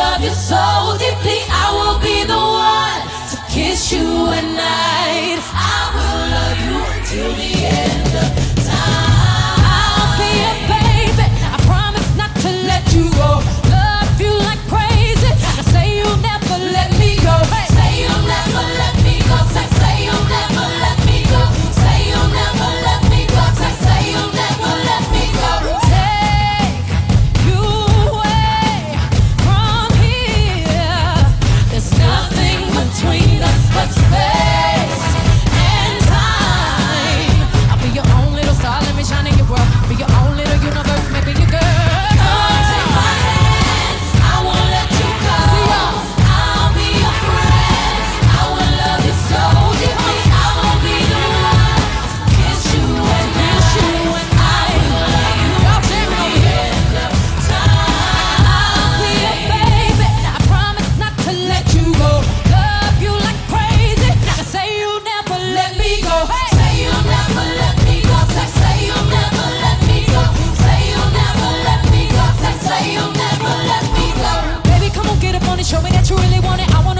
love you so deeply, I will be the one to kiss you at night. You really want it. I wanna